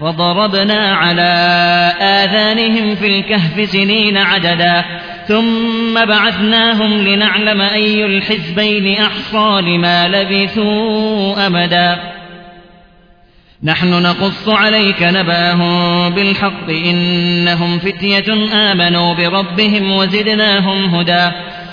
وضربنا على آذانهم في الكهف سنين عددا. ثم بعثناهم لنعلم أي الحزبين أحصى لما لبثوا أمدا. نحن نقص عليك نباهم بالحق إنهم فتية آمنوا بربهم وزدناهم هدى.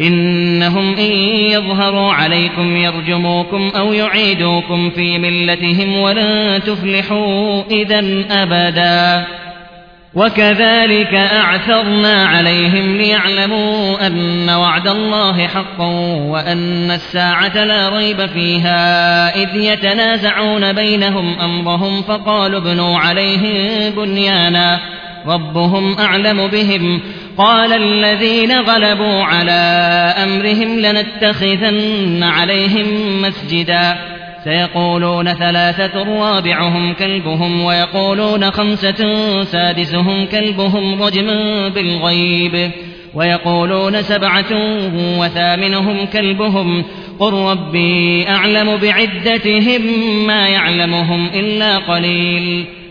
إنهم إن يظهروا عليكم يرجموكم أو يعيدوكم في ملتهم ولن تفلحوا إذا أبدا. وكذلك أعثرنا عليهم ليعلموا أن وعد الله حق وأن الساعة لا ريب فيها. إذ يتنازعون بينهم أمرهم فقالوا ابنوا عليهم بنيانا. ربهم أعلم بهم. قال الذين غلبوا على أمرهم لنتخذن عليهم مسجدا. سيقولون ثلاثة رابعهم كلبهم ويقولون خمسة سادسهم كلبهم رجما بالغيب ويقولون سبعة وثامنهم كلبهم قل ربي أعلم بعدتهم ما يعلمهم إلا قليل.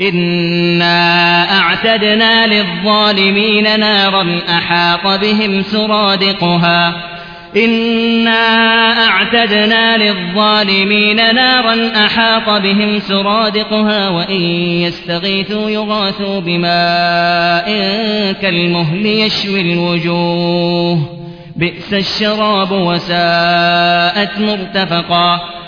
إنا أعتدنا للظالمين نارا أحاط بهم سرادقها. إنا أعتدنا للظالمين نارا أحاط بهم سرادقها وإن يستغيثوا يغاثوا بماء كالمهل يشوي الوجوه. بئس الشراب وساءت مرتفقا.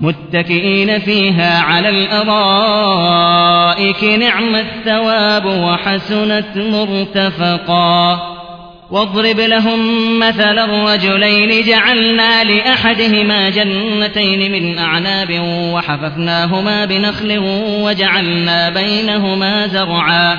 متكئين فيها على الأرائك نعم الثواب وحسنت مرتفقا. واضرب لهم مثل الرجلين جعلنا لأحدهما جنتين من أعناب وحففناهما بنخل وجعلنا بينهما زرعا.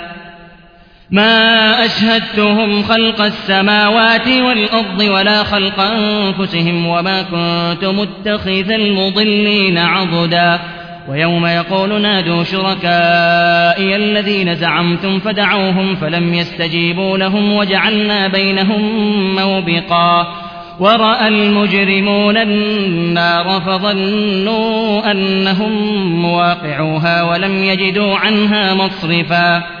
ما أشهدتهم خلق السماوات والأرض ولا خلق أنفسهم وما كنت متخذ المضلين عضدا. ويوم يقول نادوا شركائي الذين زعمتم فدعوهم فلم يستجيبوا لهم وجعلنا بينهم موبقا. ورأى المجرمون النار فظنوا أنهم مواقعوها ولم يجدوا عنها مصرفا.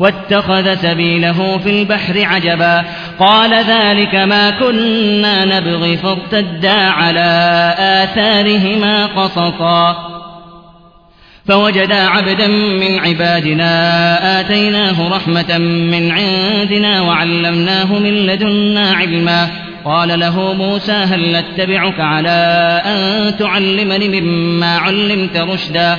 واتخذ سبيله في البحر عجبا. قال ذلك ما كنا نبغي فارتدا على آثارهما قصصا. فوجدا عبدا من عبادنا آتيناه رحمة من عندنا وعلمناه من لدنا علما. قال له موسى هل نتبعك على أن تعلمني مما علمت رشدا؟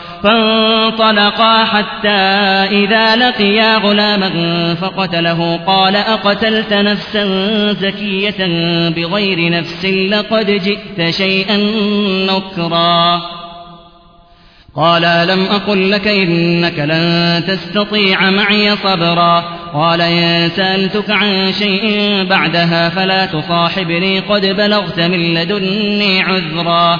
فانطلقا حتى إذا لقيا غلاما فقتله قال أقتلت نفسا زكية بغير نفس لقد جئت شيئا نكرا. قال لم أقل لك إنك لن تستطيع معي صبرا؟ قال إن سألتك عن شيء بعدها فلا تصاحبني قد بلغت من لدني عذرا.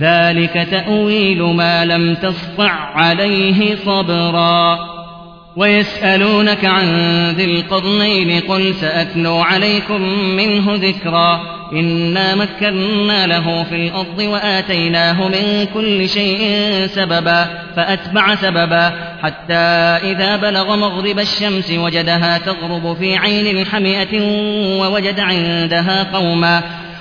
ذلك تأويل ما لم تسطع عليه صبرا. ويسألونك عن ذي القرنين قل سأتلو عليكم منه ذكرا. إنا مكنا له في الأرض وآتيناه من كل شيء سببا فأتبع سببا. حتى إذا بلغ مغرب الشمس وجدها تغرب في عين حمئة ووجد عندها قوما.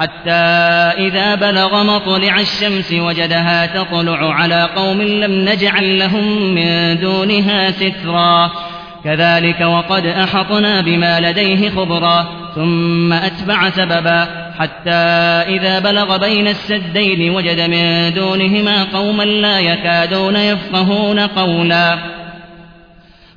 حتى إذا بلغ مطلع الشمس وجدها تطلع على قوم لم نجعل لهم من دونها سترا. كذلك وقد أحطنا بما لديه خبرا ثم أتبع سببا. حتى إذا بلغ بين السدين وجد من دونهما قوما لا يكادون يفقهون قولا.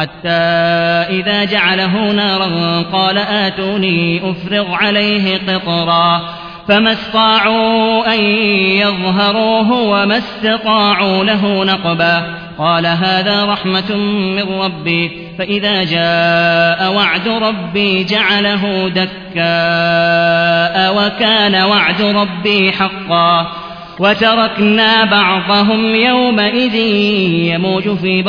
حتى إذا جعله نارا قال آتوني أفرغ عليه قطرا فما استطاعوا أن يظهروه وما استطاعوا له نقبا قال هذا رحمة من ربي فإذا جاء وعد ربي جعله دكاء وكان وعد ربي حقا وتركنا بعضهم يومئذ يموج في